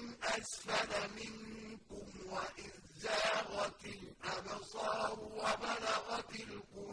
مِنْ أَسْفَلَ مِنكُمْ وَإِذْ زَاغَتِ الْأَبْصَارُ وَبَلَغَتِ القلوب